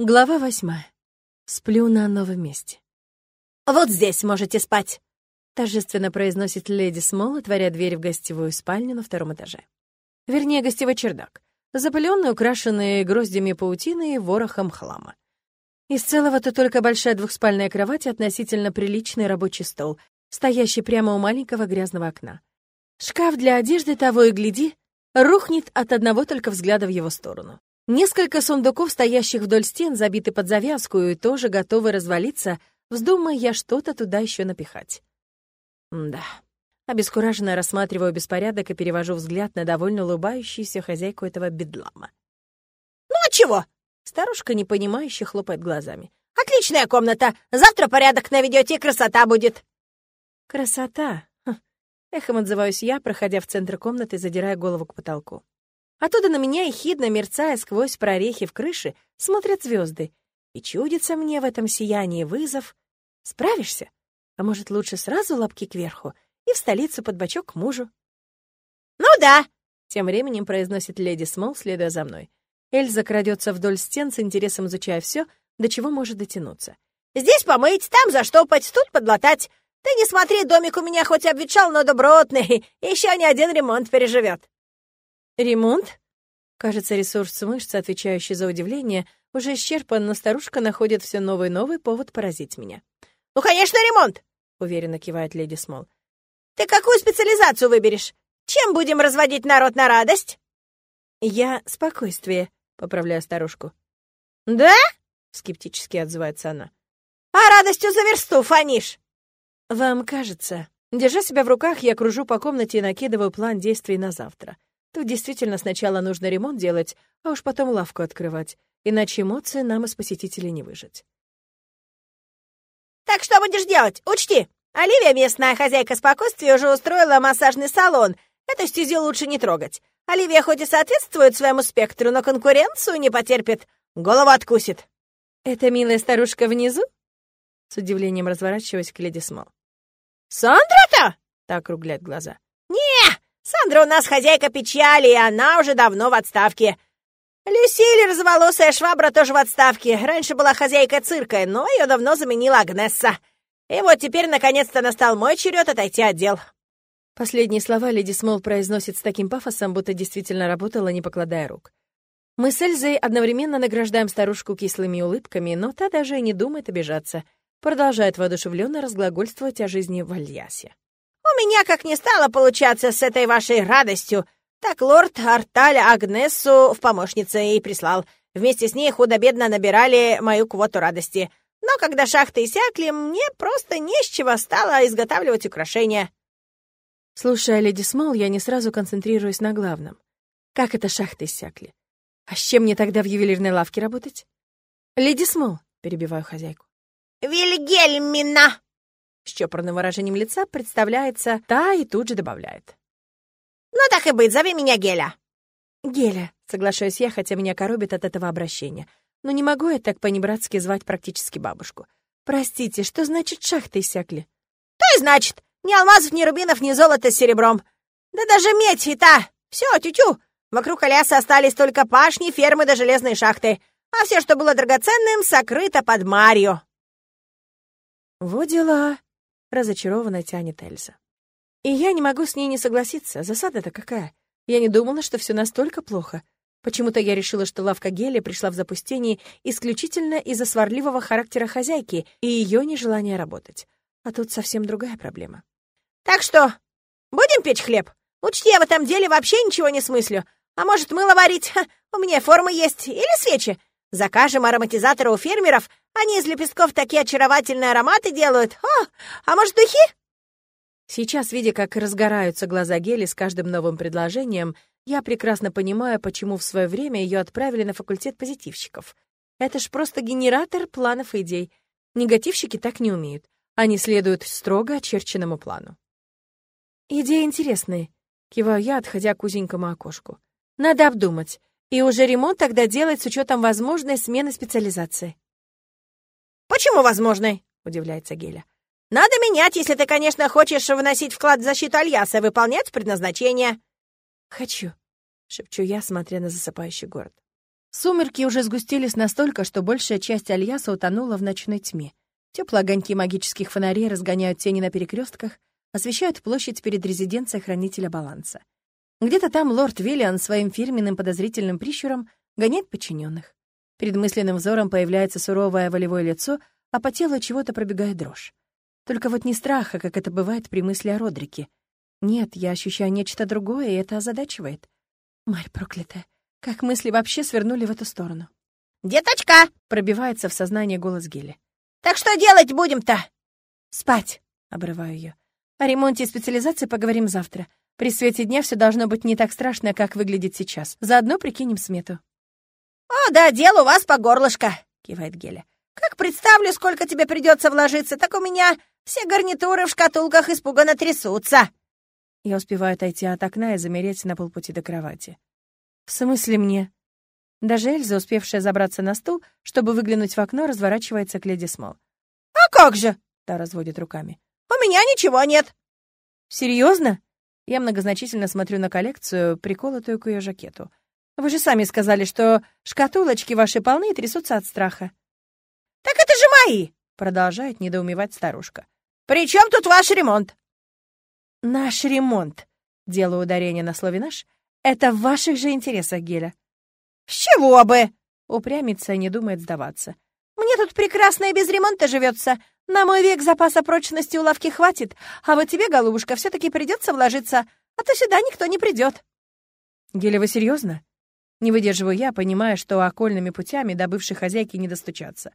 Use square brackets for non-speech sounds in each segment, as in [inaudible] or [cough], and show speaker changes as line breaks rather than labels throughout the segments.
Глава восьмая. Сплю на новом месте.
«Вот здесь можете спать», —
торжественно произносит леди Смол, отворя дверь в гостевую спальню на втором этаже. Вернее, гостевой чердак, запыленный, украшенный гроздями паутины и ворохом хлама. Из целого-то только большая двухспальная кровать и относительно приличный рабочий стол, стоящий прямо у маленького грязного окна. Шкаф для одежды того и гляди, рухнет от одного только взгляда в его сторону. Несколько сундуков, стоящих вдоль стен, забиты под завязку и тоже готовы развалиться, вздумая я что-то туда еще напихать. да. Обескураженно рассматриваю беспорядок и перевожу взгляд на довольно улыбающуюся хозяйку этого бедлама.
«Ну а чего?»
Старушка непонимающе хлопает глазами.
«Отличная комната! Завтра порядок наведете, и красота будет!»
«Красота!» Эхом отзываюсь я, проходя в центр комнаты, задирая голову к потолку. Оттуда на меня, ехидно мерцая сквозь прорехи в крыше, смотрят звезды. И чудится мне в этом сиянии вызов. Справишься? А может, лучше сразу лапки кверху и в столицу под бочок к мужу?
«Ну да!»
— тем временем произносит леди Смол, следуя за мной. Эльза крадется вдоль стен, с интересом изучая все, до чего может дотянуться.
«Здесь помыть, там заштопать, тут подлатать. Ты не смотри, домик у меня хоть обветшал, но добротный, [laughs] еще ни один ремонт переживет.
«Ремонт?» Кажется, ресурс мышц, отвечающий за удивление, уже исчерпан, но старушка находит все новый и новый повод поразить меня.
«Ну, конечно, ремонт!» — уверенно кивает леди Смол. «Ты какую специализацию выберешь? Чем будем разводить народ на радость?»
«Я спокойствие», — поправляю старушку.
«Да?»
— скептически отзывается она.
«А радостью за версту фонишь!»
«Вам кажется...» Держа себя в руках, я кружу по комнате и накидываю план действий на завтра. Тут действительно сначала нужно ремонт делать, а уж потом лавку открывать, иначе эмоции нам из посетителей не выжить.
«Так что будешь делать? Учти, Оливия, местная хозяйка спокойствия, уже устроила массажный салон. Эту стезю лучше не трогать. Оливия хоть и соответствует своему спектру, но конкуренцию не потерпит. Голову откусит».
«Это милая старушка внизу?» С удивлением разворачиваясь к леди Смол.
«Сандра-то?»
— так округляет глаза.
Сандра у нас хозяйка печали, и она уже давно в отставке. Люсиль, розоволосая швабра, тоже в отставке. Раньше была хозяйка цирка, но ее давно заменила Агнесса. И вот теперь, наконец-то, настал мой черед отойти от дел».
Последние слова леди Смол произносит с таким пафосом, будто действительно работала, не покладая рук. Мы с Эльзой одновременно награждаем старушку кислыми улыбками, но та даже и не думает обижаться. Продолжает воодушевленно разглагольствовать о жизни в Альясе.
У меня как не стало получаться с этой вашей радостью, так лорд Арталь Агнесу в помощнице и прислал. Вместе с ней худо-бедно набирали мою квоту радости. Но когда шахты иссякли, мне просто не с чего стало изготавливать украшения.
Слушая леди Смол, я не сразу концентрируюсь на главном. Как это шахты иссякли? А с чем мне тогда в ювелирной лавке работать? Леди Смол, перебиваю хозяйку.
Вильгельмина!
С чопорным выражением лица представляется та и тут же добавляет.
«Ну так и быть, зови меня Геля».
«Геля», — соглашаюсь я, хотя меня коробит от этого обращения. Но не могу я так по-небратски звать практически бабушку. Простите, что значит шахты иссякли?
То и значит. Ни алмазов, ни рубинов, ни золота с серебром. Да даже медь и та. Все, тю-тю. Вокруг Аляса остались только пашни, фермы да железные шахты. А все, что было драгоценным, сокрыто под Марью.
Вот дела. Разочарованно тянет Эльза. И я не могу с ней не согласиться. Засада-то какая? Я не думала, что все настолько плохо. Почему-то я решила, что лавка Гели пришла в запустение исключительно из-за сварливого характера хозяйки и ее нежелания работать. А тут совсем другая проблема.
«Так что, будем печь хлеб? Учти, я в этом деле вообще ничего не смыслю. А может, мыло варить? Ха, у меня формы есть. Или свечи? Закажем ароматизаторы у фермеров, они из лепестков такие очаровательные ароматы делают. О, а может, духи?»
Сейчас, видя, как разгораются глаза Гели с каждым новым предложением, я прекрасно понимаю, почему в свое время ее отправили на факультет позитивщиков. Это ж просто генератор планов и идей. Негативщики так не умеют. Они следуют строго очерченному плану. «Идеи интересные», — киваю я, отходя к узенькому окошку. «Надо обдумать. И уже ремонт тогда делать с учетом возможной смены специализации».
«Почему возможной?» — удивляется Геля. «Надо менять, если ты, конечно, хочешь вносить вклад в защиту Альяса, выполнять предназначение».
«Хочу», — шепчу я, смотря на засыпающий город. Сумерки уже сгустились настолько, что большая часть Альяса утонула в ночной тьме. Теплые огоньки магических фонарей разгоняют тени на перекрестках, освещают площадь перед резиденцией хранителя баланса. Где-то там лорд Виллиан своим фирменным подозрительным прищуром гоняет подчиненных. Перед мысленным взором появляется суровое волевое лицо, а по телу чего-то пробегает дрожь. Только вот не страха, как это бывает при мысли о Родрике. Нет, я ощущаю нечто другое, и это озадачивает. Марь проклятая, как мысли вообще свернули в эту сторону?
«Деточка!»
— пробивается в сознание голос Гели.
«Так что делать будем-то?»
«Спать!» — обрываю ее. «О ремонте и специализации поговорим завтра. При свете дня все должно быть не так страшно, как выглядит сейчас. Заодно прикинем смету».
«О, да, дело у вас по горлышко!» — кивает Геля. «Как представлю, сколько тебе придется вложиться, так у меня все гарнитуры в шкатулках испуганно трясутся!»
Я успеваю отойти от окна и замереть на полпути до кровати. «В смысле мне?» Даже Эльза, успевшая забраться на стул, чтобы выглянуть в окно, разворачивается к леди Смол.
«А как же?»
— та разводит руками.
«У меня ничего нет».
Серьезно? Я многозначительно смотрю на коллекцию, приколотую к ее жакету. Вы же сами сказали, что шкатулочки ваши полны и трясутся от страха.
«Так это же мои!»
— продолжает недоумевать старушка.
«При чем тут ваш ремонт?»
«Наш ремонт», — делаю ударение на слове «наш», — это в ваших же интересах, Геля.
«С чего бы?»
— упрямится и не думает сдаваться.
«Мне тут прекрасно и без ремонта живется. На мой век запаса прочности у лавки хватит, а вот тебе, голубушка, все таки придется вложиться, а то сюда никто не придет.
«Геля, вы серьезно? Не выдерживаю я, понимая, что окольными путями до бывшей хозяйки не достучаться.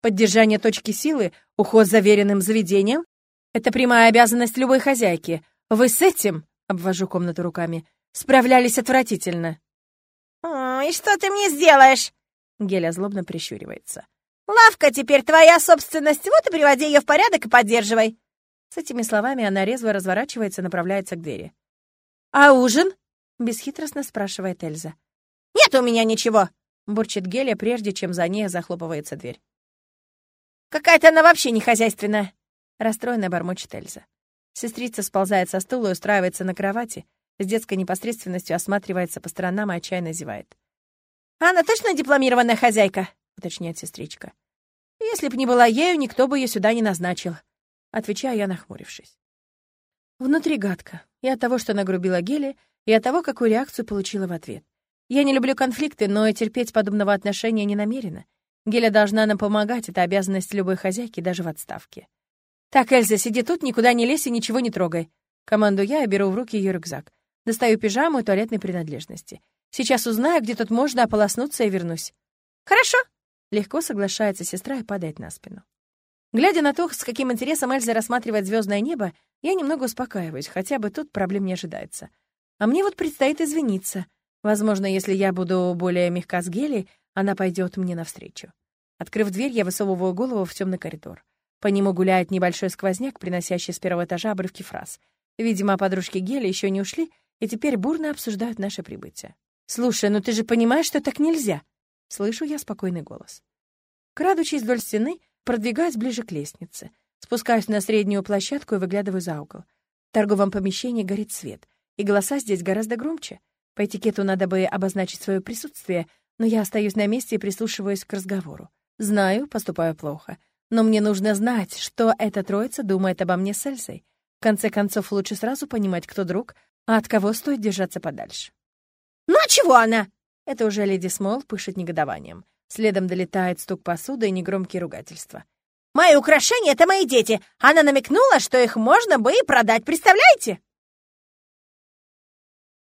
Поддержание точки силы, уход за веренным заведением — это прямая обязанность любой хозяйки. Вы с этим, — обвожу комнату руками, — справлялись отвратительно.
«О, и что ты мне сделаешь?»
Геля злобно прищуривается.
«Лавка теперь твоя собственность, вот и приводи ее в порядок и поддерживай».
С этими словами она резво разворачивается и направляется к двери. «А ужин?» — бесхитростно спрашивает Эльза.
«Нет у меня ничего!»
— бурчит Геля, прежде чем за ней захлопывается дверь.
«Какая-то она вообще не хозяйственная!»
— расстроенно бормочет Эльза. Сестрица сползает со стула и устраивается на кровати, с детской непосредственностью осматривается по сторонам и отчаянно зевает.
«Она точно дипломированная хозяйка?»
— уточняет сестричка. «Если б не была ею, никто бы ее сюда не назначил», — отвечаю я, нахмурившись. Внутри гадко. И от того, что нагрубила Гели, и от того, какую реакцию получила в ответ. Я не люблю конфликты, но и терпеть подобного отношения не намерена. Геля должна нам помогать, это обязанность любой хозяйки, даже в отставке. «Так, Эльза, сиди тут, никуда не лезь и ничего не трогай». Командую я беру в руки ее рюкзак. Достаю пижаму и туалетные принадлежности. Сейчас узнаю, где тут можно ополоснуться и вернусь.
«Хорошо», —
легко соглашается сестра и падает на спину. Глядя на то, с каким интересом Эльза рассматривает звездное небо, я немного успокаиваюсь, хотя бы тут проблем не ожидается. А мне вот предстоит извиниться. Возможно, если я буду более мягка с Гелей, она пойдет мне навстречу. Открыв дверь, я высовываю голову в темный коридор. По нему гуляет небольшой сквозняк, приносящий с первого этажа обрывки фраз. Видимо, подружки Гели еще не ушли и теперь бурно обсуждают наше прибытие. «Слушай, ну ты же понимаешь, что так нельзя!» Слышу я спокойный голос. Крадучись вдоль стены, продвигаюсь ближе к лестнице. Спускаюсь на среднюю площадку и выглядываю за угол. В торговом помещении горит свет, и голоса здесь гораздо громче. По этикету надо бы обозначить свое присутствие, но я остаюсь на месте и прислушиваюсь к разговору. Знаю, поступаю плохо, но мне нужно знать, что эта троица думает обо мне с Эльзой. В конце концов, лучше сразу понимать, кто друг, а от кого стоит держаться подальше.
«Ну а чего она?»
Это уже леди Смол пышет негодованием. Следом долетает стук посуды и негромкие ругательства.
«Мои украшения — это мои дети. Она намекнула, что их можно бы и продать, представляете?»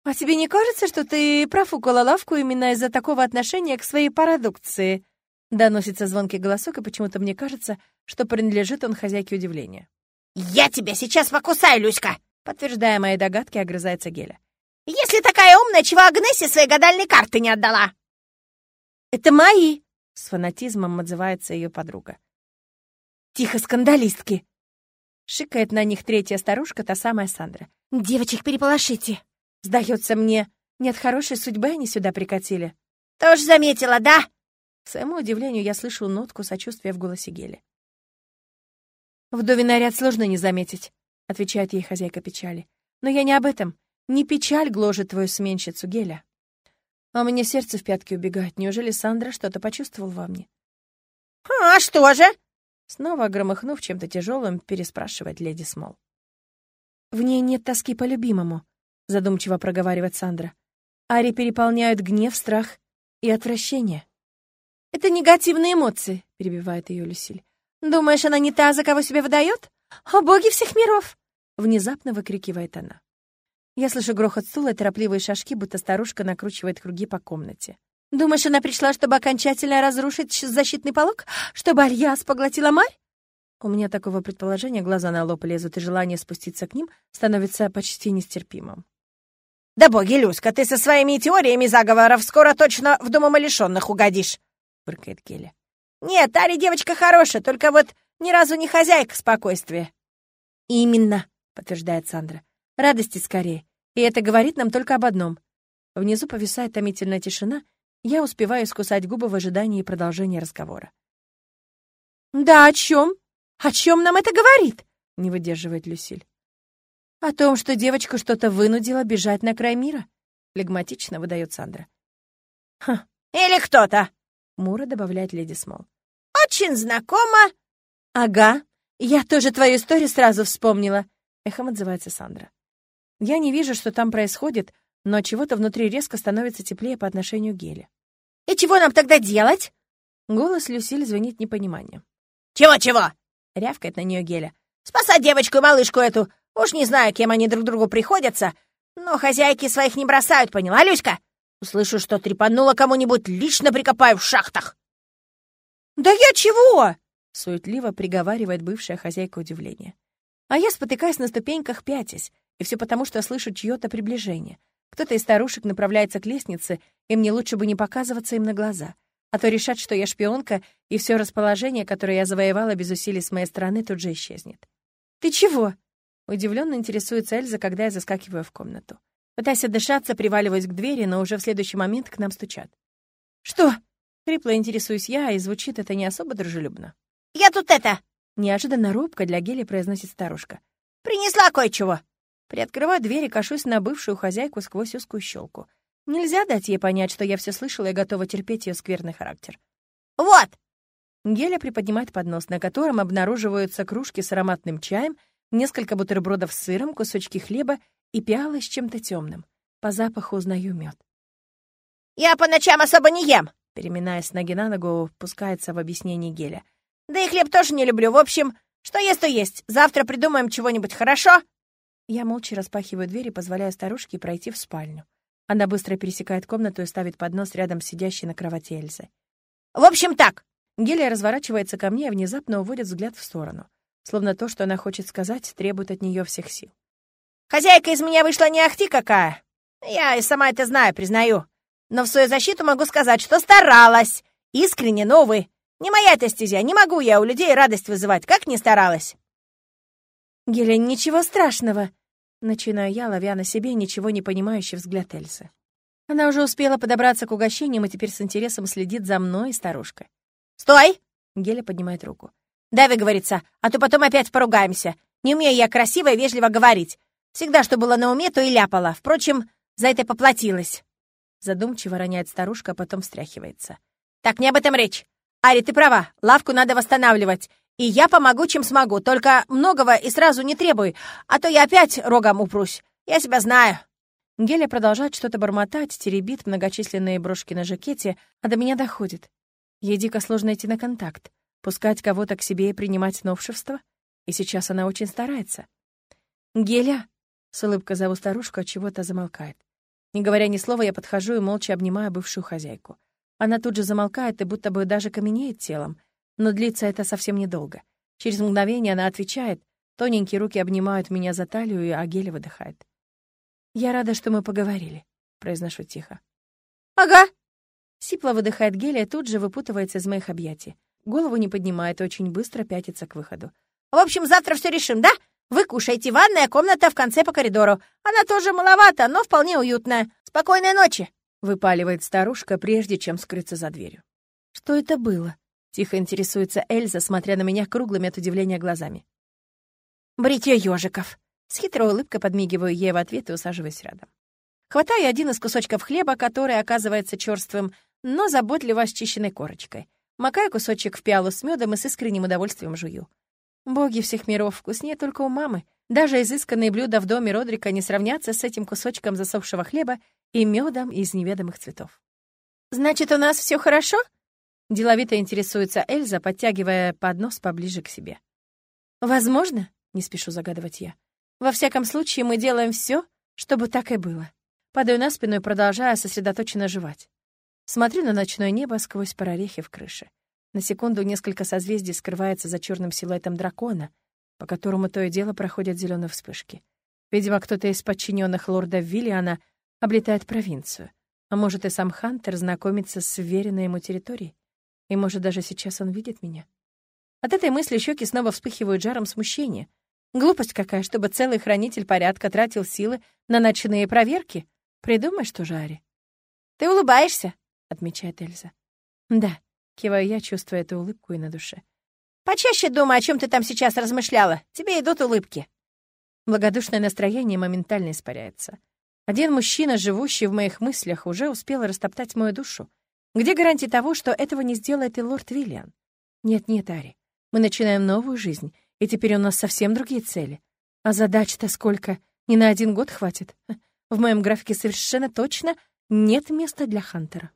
«А тебе не кажется, что ты профукала лавку именно из-за такого отношения к своей продукции?» Доносится звонкий голосок, и почему-то мне кажется, что принадлежит он хозяйке удивления.
«Я тебя сейчас покусаю, Люська!»
Подтверждая мои догадки, огрызается Геля.
«Если такая умная, чего Агнессе свои гадальные карты не отдала?»
«Это мои!» — с фанатизмом отзывается ее подруга. «Тихо, скандалистки!» Шикает на них третья старушка, та самая Сандра.
«Девочек переполошите!»
Сдается мне, не от хорошей судьбы они сюда прикатили.
«Тоже заметила, да?»
К своему удивлению, я слышу нотку сочувствия в голосе Гели. «Вдовий наряд сложно не заметить», — отвечает ей хозяйка печали. «Но я не об этом. Не печаль гложет твою сменщицу, Геля. А меня сердце в пятки убегает. Неужели Сандра что-то почувствовал во мне?
«А что же?»
Снова громыхнув чем-то тяжелым, переспрашивает леди Смол. «В ней нет тоски по любимому», — задумчиво проговаривает Сандра. Ари переполняют гнев, страх и отвращение. «Это негативные эмоции», — перебивает ее Люсиль. «Думаешь, она не та, за кого себя выдает? О, боги всех миров!» Внезапно выкрикивает она. Я слышу грохот стула и торопливые шажки, будто старушка накручивает круги по комнате. «Думаешь, она пришла, чтобы окончательно разрушить защитный полог? Чтобы Альяс поглотила Марь?» У меня такого предположения глаза на лоб лезут, и желание спуститься к ним становится почти нестерпимым.
«Да боги, Люська, ты со своими теориями заговоров скоро точно в дом умалишенных угодишь!» — фыркает Келли. «Нет, Тари девочка хорошая, только вот ни разу не хозяйка спокойствия».
«Именно», — подтверждает Сандра. «Радости скорее. И это говорит нам только об одном». Внизу повисает томительная тишина, я успеваю искусать губы в ожидании продолжения разговора. «Да о чем? О чем нам это говорит?» — не выдерживает Люсиль. «О том, что девочку что-то вынудило бежать на край мира», — флегматично выдает Сандра.
«Ха, или кто-то», —
Мура добавляет леди Смол.
«Очень знакомо».
«Ага, я тоже твою историю сразу вспомнила», — эхом отзывается Сандра. Я не вижу, что там происходит, но чего-то внутри резко становится теплее по отношению к Геле.
«И чего нам тогда делать?»
Голос Люсиль звенит непониманием.
«Чего-чего?»
— рявкает на нее Геля.
«Спасать девочку и малышку эту! Уж не знаю, кем они друг другу приходятся, но хозяйки своих не бросают, поняла, Люська? Услышу, что трепанула кому-нибудь, лично прикопаю в шахтах!»
«Да я чего?» — суетливо приговаривает бывшая хозяйка удивления. А я спотыкаюсь на ступеньках пятясь, и все потому, что слышу чье-то приближение — кто-то из старушек направляется к лестнице, и мне лучше бы не показываться им на глаза. А то решат, что я шпионка, и все расположение, которое я завоевала без усилий с моей стороны, тут же исчезнет. «Ты чего?» Удивленно интересуется Эльза, когда я заскакиваю в комнату. Пытаясь отдышаться, приваливаюсь к двери, но уже в следующий момент к нам стучат. «Что?» — хрипло интересуюсь я, и звучит это не особо дружелюбно.
«Я тут это...»
— неожиданно робко для Гели произносит старушка.
«Принесла кое-чего».
Приоткрываю дверь и кашусь на бывшую хозяйку сквозь узкую щелку. Нельзя дать ей понять, что я все слышала и готова терпеть ее скверный характер.
«Вот!»
Геля приподнимает поднос, на котором обнаруживаются кружки с ароматным чаем, несколько бутербродов с сыром, кусочки хлеба и пиала с чем-то темным. По запаху узнаю мед.
«Я по ночам особо не ем!»
Переминаясь с ноги на ногу, пускается в объяснение Геля.
«Да и хлеб тоже не люблю. В общем, что есть, то есть. Завтра придумаем чего-нибудь хорошо?»
Я молча распахиваю дверь и позволяю старушке пройти в спальню. Она быстро пересекает комнату и ставит поднос рядом с сидящей на кровати Эльзой.
«В общем, так!»
Гелия разворачивается ко мне и внезапно уводит взгляд в сторону. Словно то, что она хочет сказать, требует от нее всех сил.
«Хозяйка из меня вышла не ахти какая. Я и сама это знаю, признаю. Но в свою защиту могу сказать, что старалась. Искренне, но, увы. Не моя эта стезя, не могу я у людей радость вызывать, как не старалась.
«Геля, ничего страшного!» Начинаю я, ловя на себе ничего не понимающий взгляд Эльсы. Она уже успела подобраться к угощениям и теперь с интересом следит за мной и старушкой.
«Стой!»
— Геля поднимает руку.
«Дави, говорится, а то потом опять поругаемся. Не умею я красиво и вежливо говорить. Всегда, что было на уме, то и ляпала. Впрочем, за это поплатилась».
Задумчиво роняет старушка, а потом встряхивается.
«Так, не об этом речь. Ари, ты права, лавку надо восстанавливать. И я помогу, чем смогу, только многого и сразу не требуй, а то я опять рогом упрусь. Я себя знаю».
Геля продолжает что-то бормотать, теребит многочисленные брошки на жакете, а до меня доходит. Ей дико сложно идти на контакт, пускать кого-то к себе и принимать новшества. И сейчас она очень старается. «Геля!» — с улыбкой зову старушку, от чего-то замолкает. Не говоря ни слова, я подхожу и молча обнимаю бывшую хозяйку. Она тут же замолкает и будто бы даже каменеет телом, но длится это совсем недолго. Через мгновение она отвечает, тоненькие руки обнимают меня за талию, а Геля выдыхает. «Я рада, что мы поговорили», — произношу тихо.
«Ага».
Сипло выдыхает Геля и тут же выпутывается из моих объятий. Голову не поднимает, очень быстро пятится к выходу.
«В общем, завтра все решим, да? Вы кушаете, ванная комната в конце по коридору. Она тоже маловато, но вполне уютная. Спокойной ночи!»
— выпаливает старушка, прежде чем скрыться за дверью. «Что это было?» Тихо интересуется Эльза, смотря на меня круглыми от удивления глазами.
«Бритье ежиков!»
С хитрой улыбкой подмигиваю ей в ответ и усаживаюсь рядом. Хватаю один из кусочков хлеба, который оказывается черствым, но заботливо счищенной корочкой. Макаю кусочек в пиалу с медом и с искренним удовольствием жую. Боги всех миров, вкуснее только у мамы. Даже изысканные блюда в доме Родрика не сравнятся с этим кусочком засохшего хлеба и медом из неведомых цветов. «Значит, у нас все хорошо?» Деловито интересуется Эльза, подтягивая поднос поближе к себе. «Возможно», — не спешу загадывать я. «Во всяком случае, мы делаем все, чтобы так и было». Падаю на спину и продолжаю сосредоточенно жевать. Смотрю на ночное небо сквозь прорехи в крыше. На секунду несколько созвездий скрывается за черным силуэтом дракона, по которому то и дело проходят зеленые вспышки. Видимо, кто-то из подчиненных лорда Виллиана облетает провинцию. А может, и сам Хантер знакомится с веренной ему территорией. И может, даже сейчас он видит меня. От этой мысли щеки снова вспыхивают жаром смущения. Глупость какая, чтобы целый хранитель порядка тратил силы на ночные проверки. Придумай, что же, Ари. «Ты улыбаешься», — отмечает Эльза. «Да», — киваю я, чувствуя эту улыбку и на душе.
«Почаще думай, о чем ты там сейчас размышляла. Тебе идут улыбки».
Благодушное настроение моментально испаряется. Один мужчина, живущий в моих мыслях, уже успел растоптать мою душу. Где гарантия того, что этого не сделает и лорд Виллиан? Нет-нет, Ари, мы начинаем новую жизнь, и теперь у нас совсем другие цели. А задач-то сколько? Не на один год хватит. В моем графике совершенно точно нет места для Хантера.